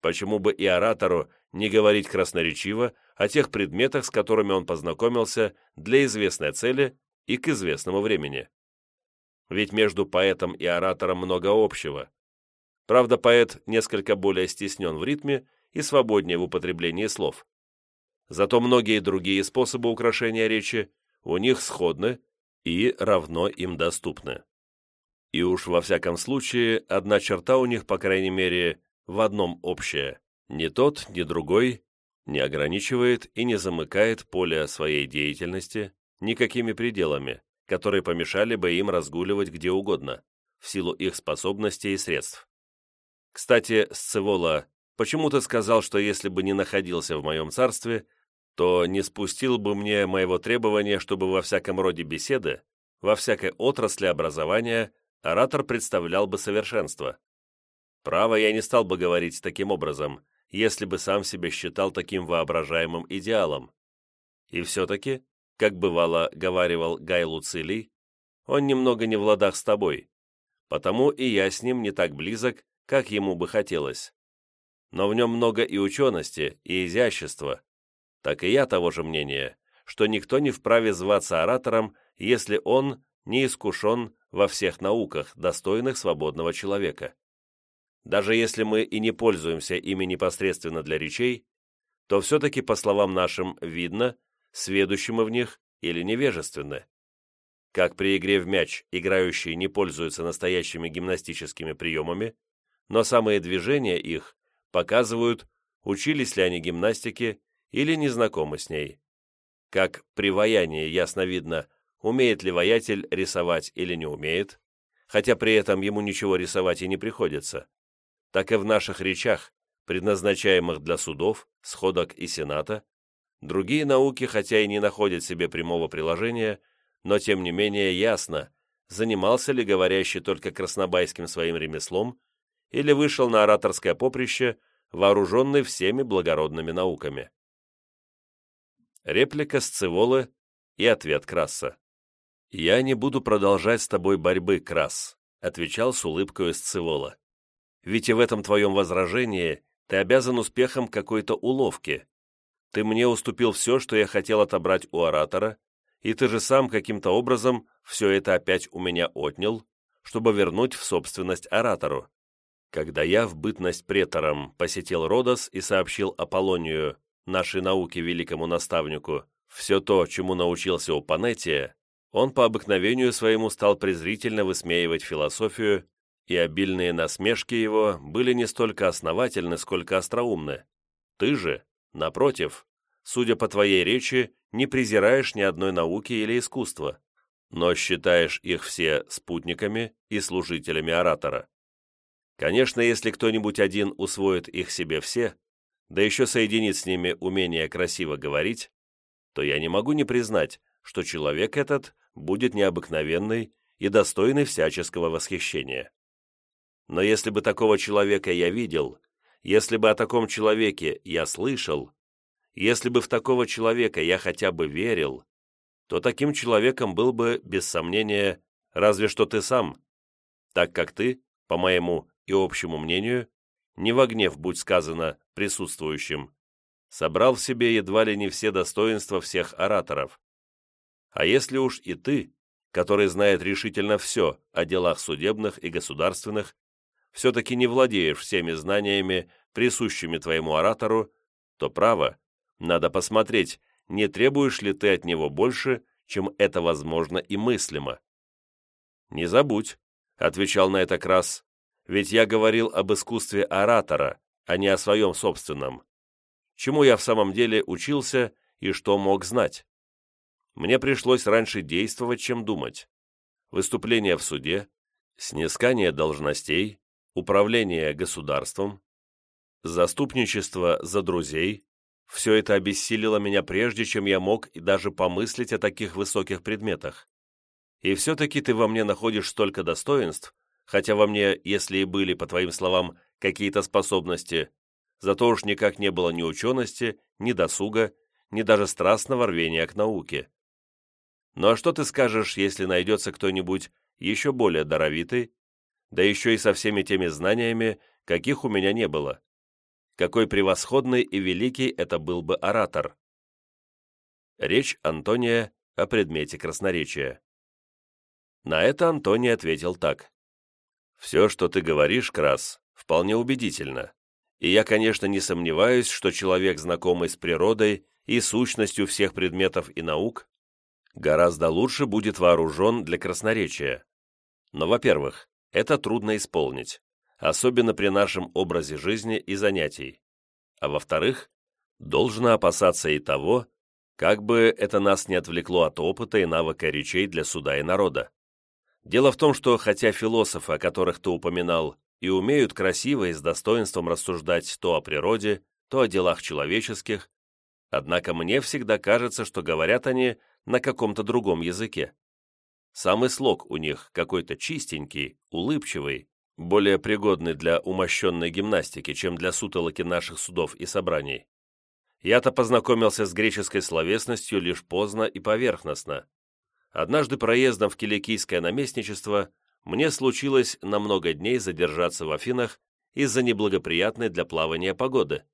Почему бы и оратору не говорить красноречиво о тех предметах, с которыми он познакомился для известной цели и к известному времени? Ведь между поэтом и оратором много общего. Правда, поэт несколько более стеснен в ритме и свободнее в употреблении слов. Зато многие другие способы украшения речи у них сходны и равно им доступны. И уж во всяком случае, одна черта у них, по крайней мере, в одном общая. Ни тот, ни другой не ограничивает и не замыкает поле своей деятельности никакими пределами, которые помешали бы им разгуливать где угодно, в силу их способностей и средств. Кстати, Сцевола почему-то сказал, что если бы не находился в моем царстве, то не спустил бы мне моего требования, чтобы во всяком роде беседы, во всякой отрасли образования оратор представлял бы совершенство. Право, я не стал бы говорить таким образом, если бы сам себя считал таким воображаемым идеалом. И все-таки, как бывало говаривал Гай Луцилий, он немного не в ладах с тобой, потому и я с ним не так близок, как ему бы хотелось. Но в нем много и учености, и изящества. Так и я того же мнения, что никто не вправе зваться оратором, если он не искушен во всех науках, достойных свободного человека. Даже если мы и не пользуемся ими непосредственно для речей, то все-таки, по словам нашим, видно, сведущи мы в них или невежественны. Как при игре в мяч играющие не пользуются настоящими гимнастическими приемами, но самые движения их показывают, учились ли они гимнастике или не знакомы с ней. Как при ваянии ясно видно, умеет ли воятель рисовать или не умеет, хотя при этом ему ничего рисовать и не приходится так и в наших речах, предназначаемых для судов, сходок и сената, другие науки, хотя и не находят себе прямого приложения, но тем не менее ясно, занимался ли говорящий только краснобайским своим ремеслом или вышел на ораторское поприще, вооруженный всеми благородными науками. Реплика Сцеволы и ответ Краса. «Я не буду продолжать с тобой борьбы, Крас», отвечал с улыбкой Сцевола ведь и в этом твоем возражении ты обязан успехом какой-то уловки. Ты мне уступил все, что я хотел отобрать у оратора, и ты же сам каким-то образом все это опять у меня отнял, чтобы вернуть в собственность оратору. Когда я в бытность претором посетил Родос и сообщил Аполлонию, нашей науке великому наставнику, все то, чему научился у Панетия, он по обыкновению своему стал презрительно высмеивать философию и обильные насмешки его были не столько основательны, сколько остроумны. Ты же, напротив, судя по твоей речи, не презираешь ни одной науки или искусства, но считаешь их все спутниками и служителями оратора. Конечно, если кто-нибудь один усвоит их себе все, да еще соединит с ними умение красиво говорить, то я не могу не признать, что человек этот будет необыкновенный и достойный всяческого восхищения. Но если бы такого человека я видел, если бы о таком человеке я слышал, если бы в такого человека я хотя бы верил, то таким человеком был бы, без сомнения, разве что ты сам, так как ты, по моему и общему мнению, не во гнев, будь сказано, присутствующим, собрал в себе едва ли не все достоинства всех ораторов. А если уж и ты, который знает решительно все о делах судебных и государственных, все-таки не владеешь всеми знаниями, присущими твоему оратору, то право, надо посмотреть, не требуешь ли ты от него больше, чем это возможно и мыслимо. «Не забудь», — отвечал на это Крас, «ведь я говорил об искусстве оратора, а не о своем собственном. Чему я в самом деле учился и что мог знать? Мне пришлось раньше действовать, чем думать. Выступление в суде, снискание должностей, управление государством, заступничество за друзей, все это обессилило меня прежде, чем я мог даже помыслить о таких высоких предметах. И все-таки ты во мне находишь столько достоинств, хотя во мне, если и были, по твоим словам, какие-то способности, зато уж никак не было ни учености, ни досуга, ни даже страстного рвения к науке. Ну а что ты скажешь, если найдется кто-нибудь еще более даровитый, да еще и со всеми теми знаниями, каких у меня не было? Какой превосходный и великий это был бы оратор! Речь Антония о предмете красноречия. На это Антоний ответил так. «Все, что ты говоришь, Крас, вполне убедительно. И я, конечно, не сомневаюсь, что человек, знакомый с природой и сущностью всех предметов и наук, гораздо лучше будет вооружен для красноречия. Но, во-первых, это трудно исполнить, особенно при нашем образе жизни и занятий. А во-вторых, должно опасаться и того, как бы это нас не отвлекло от опыта и навыка речей для суда и народа. Дело в том, что хотя философы, о которых ты упоминал, и умеют красиво и с достоинством рассуждать то о природе, то о делах человеческих, однако мне всегда кажется, что говорят они на каком-то другом языке. Самый слог у них какой-то чистенький, улыбчивый, более пригодный для умощенной гимнастики, чем для сутолоки наших судов и собраний. Я-то познакомился с греческой словесностью лишь поздно и поверхностно. Однажды проездом в Киликийское наместничество мне случилось на много дней задержаться в Афинах из-за неблагоприятной для плавания погоды.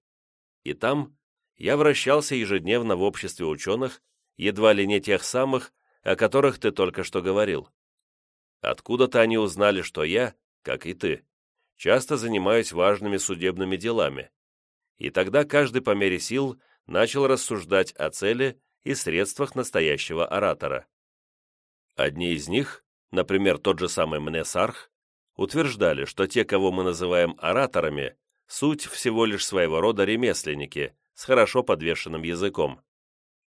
И там я вращался ежедневно в обществе ученых, едва ли не тех самых, о которых ты только что говорил. Откуда-то они узнали, что я, как и ты, часто занимаюсь важными судебными делами. И тогда каждый по мере сил начал рассуждать о цели и средствах настоящего оратора. Одни из них например, тот же самый Мнесарх, утверждали, что те, кого мы называем ораторами, суть всего лишь своего рода ремесленники с хорошо подвешенным языком.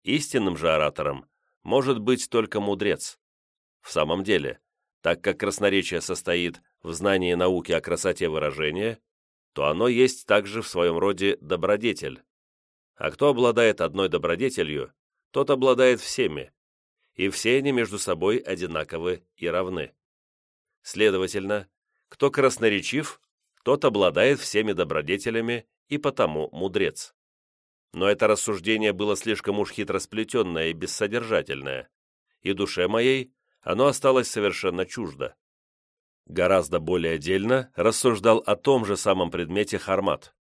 Истинным же оратором может быть только мудрец. В самом деле, так как красноречие состоит в знании науки о красоте выражения, то оно есть также в своем роде добродетель. А кто обладает одной добродетелью, тот обладает всеми, и все они между собой одинаковы и равны. Следовательно, кто красноречив, тот обладает всеми добродетелями и потому мудрец. Но это рассуждение было слишком уж хитросплетенное и бессодержательное, и душе моей оно осталось совершенно чуждо. Гораздо более отдельно рассуждал о том же самом предмете Хармат.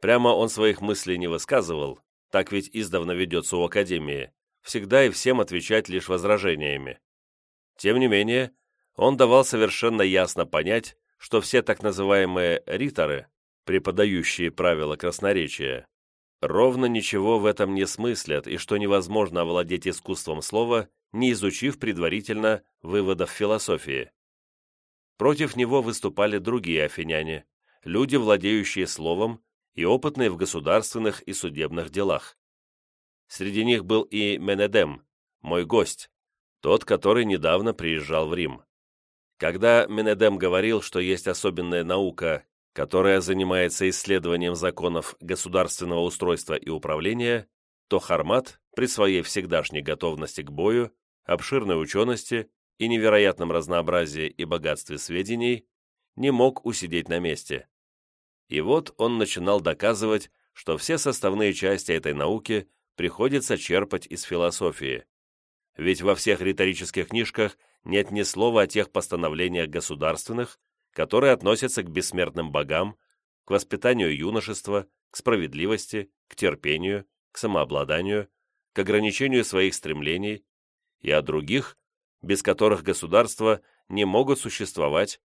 Прямо он своих мыслей не высказывал, так ведь издавна ведется у Академии, всегда и всем отвечать лишь возражениями. Тем не менее, он давал совершенно ясно понять, что все так называемые риторы, преподающие правила красноречия, ровно ничего в этом не смыслят и что невозможно овладеть искусством слова, не изучив предварительно выводов философии. Против него выступали другие афиняне, люди, владеющие словом и опытные в государственных и судебных делах. Среди них был и Менедем, мой гость, тот, который недавно приезжал в Рим. Когда Менедем говорил, что есть особенная наука, которая занимается исследованием законов государственного устройства и управления, то Хармат, при своей всегдашней готовности к бою, обширной учености и невероятном разнообразии и богатстве сведений, не мог усидеть на месте. И вот он начинал доказывать, что все составные части этой науки приходится черпать из философии. Ведь во всех риторических книжках нет ни слова о тех постановлениях государственных, которые относятся к бессмертным богам, к воспитанию юношества, к справедливости, к терпению, к самообладанию, к ограничению своих стремлений, и о других, без которых государства не могут существовать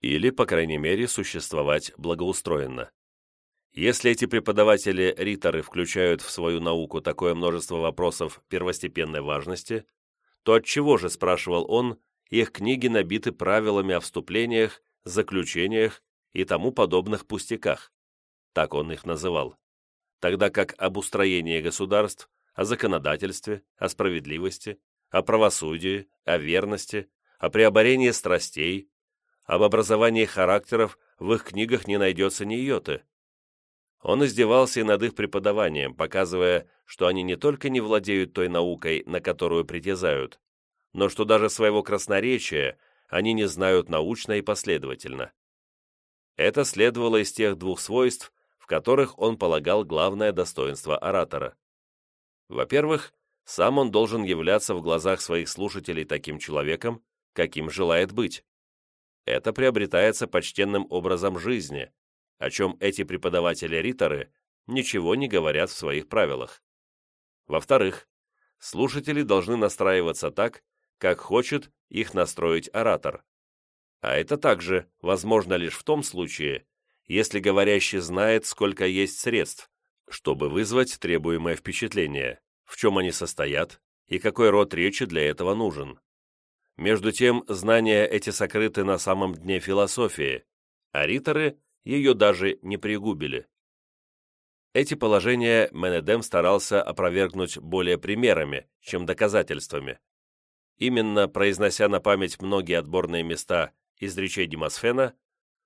или, по крайней мере, существовать благоустроенно. Если эти преподаватели-риторы включают в свою науку такое множество вопросов первостепенной важности, то отчего же, спрашивал он, их книги набиты правилами о вступлениях, заключениях и тому подобных пустяках? Так он их называл. Тогда как об устроении государств, о законодательстве, о справедливости, о правосудии, о верности, о преоборении страстей, об образовании характеров в их книгах не найдется ни йоты. Он издевался и над их преподаванием, показывая, что они не только не владеют той наукой, на которую притязают, но что даже своего красноречия они не знают научно и последовательно. Это следовало из тех двух свойств, в которых он полагал главное достоинство оратора. Во-первых, сам он должен являться в глазах своих слушателей таким человеком, каким желает быть. Это приобретается почтенным образом жизни, о чем эти преподаватели-риторы ничего не говорят в своих правилах. Во-вторых, слушатели должны настраиваться так, как хочет их настроить оратор. А это также возможно лишь в том случае, если говорящий знает, сколько есть средств, чтобы вызвать требуемое впечатление, в чем они состоят и какой род речи для этого нужен. Между тем, знания эти сокрыты на самом дне философии, а риторы ее даже не пригубили. Эти положения Менедем старался опровергнуть более примерами, чем доказательствами. Именно произнося на память многие отборные места из речей Демосфена,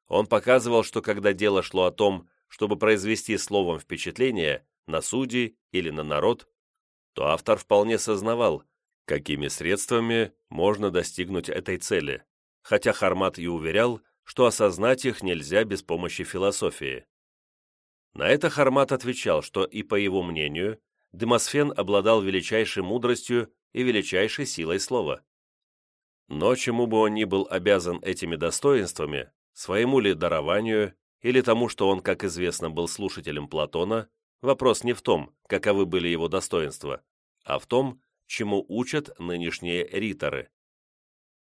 он показывал, что когда дело шло о том, чтобы произвести словом впечатление на судей или на народ, то автор вполне сознавал, какими средствами можно достигнуть этой цели, хотя Хармат и уверял, что осознать их нельзя без помощи философии. На это Хармат отвечал, что и по его мнению, Демосфен обладал величайшей мудростью и величайшей силой слова. Но чему бы он ни был обязан этими достоинствами, своему ли дарованию или тому, что он, как известно, был слушателем Платона, вопрос не в том, каковы были его достоинства, а в том, чему учат нынешние риторы.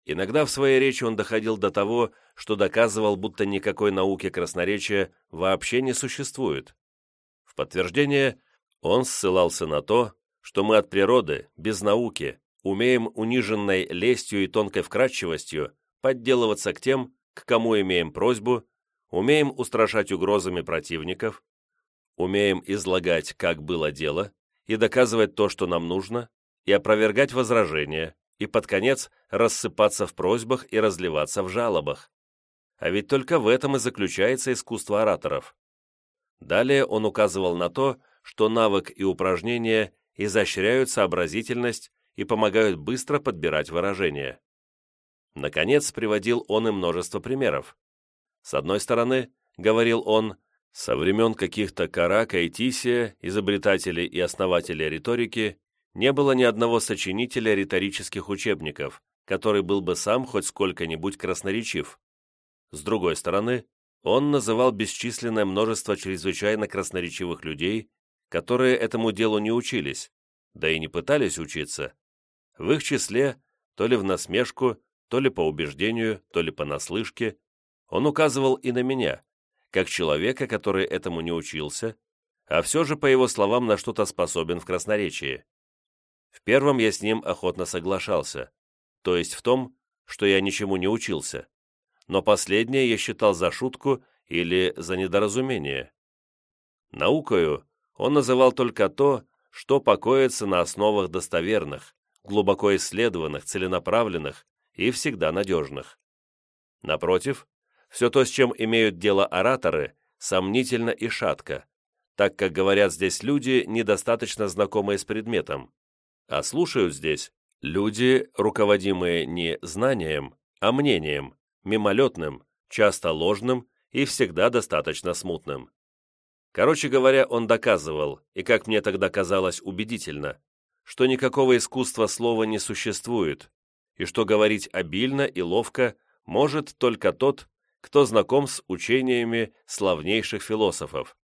Иногда в своей речи он доходил до того, что доказывал, будто никакой науки красноречия вообще не существует. В подтверждение он ссылался на то, что мы от природы, без науки, умеем униженной лестью и тонкой вкрадчивостью подделываться к тем, к кому имеем просьбу, умеем устрашать угрозами противников, умеем излагать, как было дело, и доказывать то, что нам нужно, и опровергать возражения, и под конец рассыпаться в просьбах и разливаться в жалобах. А ведь только в этом и заключается искусство ораторов. Далее он указывал на то, что навык и упражнения изощряют сообразительность и помогают быстро подбирать выражения. Наконец, приводил он и множество примеров. С одной стороны, говорил он, со времен каких-то Карака и Тисия, изобретателей и основателей риторики, не было ни одного сочинителя риторических учебников, который был бы сам хоть сколько-нибудь красноречив. С другой стороны, он называл бесчисленное множество чрезвычайно красноречивых людей, которые этому делу не учились, да и не пытались учиться. В их числе, то ли в насмешку, то ли по убеждению, то ли по наслышке, он указывал и на меня, как человека, который этому не учился, а все же, по его словам, на что-то способен в красноречии. В первом я с ним охотно соглашался, то есть в том, что я ничему не учился, но последнее я считал за шутку или за недоразумение. Наукою он называл только то, что покоится на основах достоверных, глубоко исследованных, целенаправленных и всегда надежных. Напротив, все то, с чем имеют дело ораторы, сомнительно и шатко, так как говорят здесь люди, недостаточно знакомые с предметом, а слушают здесь люди, руководимые не знанием, а мнением, мимолетным, часто ложным и всегда достаточно смутным. Короче говоря, он доказывал, и как мне тогда казалось убедительно, что никакого искусства слова не существует, и что говорить обильно и ловко может только тот, кто знаком с учениями славнейших философов.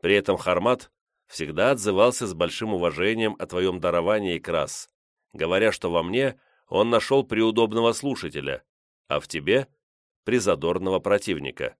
При этом Хармат всегда отзывался с большим уважением о твоем даровании крас, говоря, что во мне он нашел приудобного слушателя, а в тебе – призадорного противника.